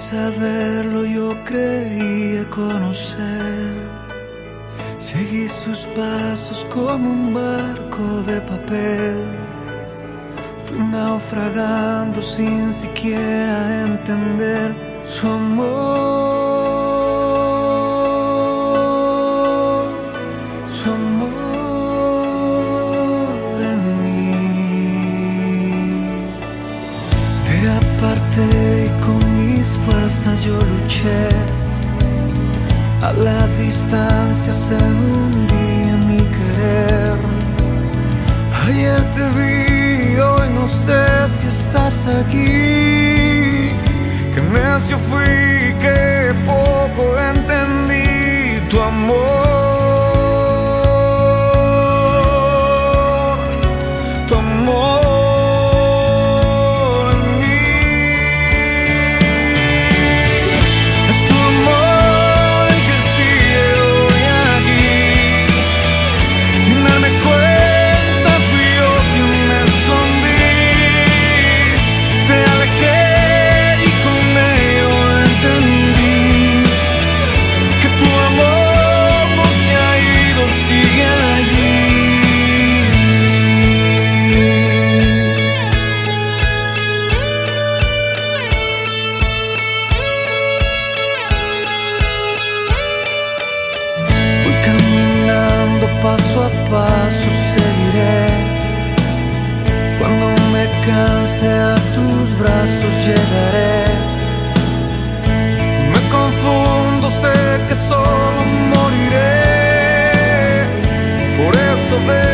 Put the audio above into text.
saberlo yo creía conocer. Seguí sus pasos como un barco de papel. Fui naufragando sin siquiera entender su amor, yo luché. A la distancia se hundía mi querer. Ayer te vi, hoy no sé si estás aquí. Que necio fui, que Me confundo, sé que solo moriré. Por eso ve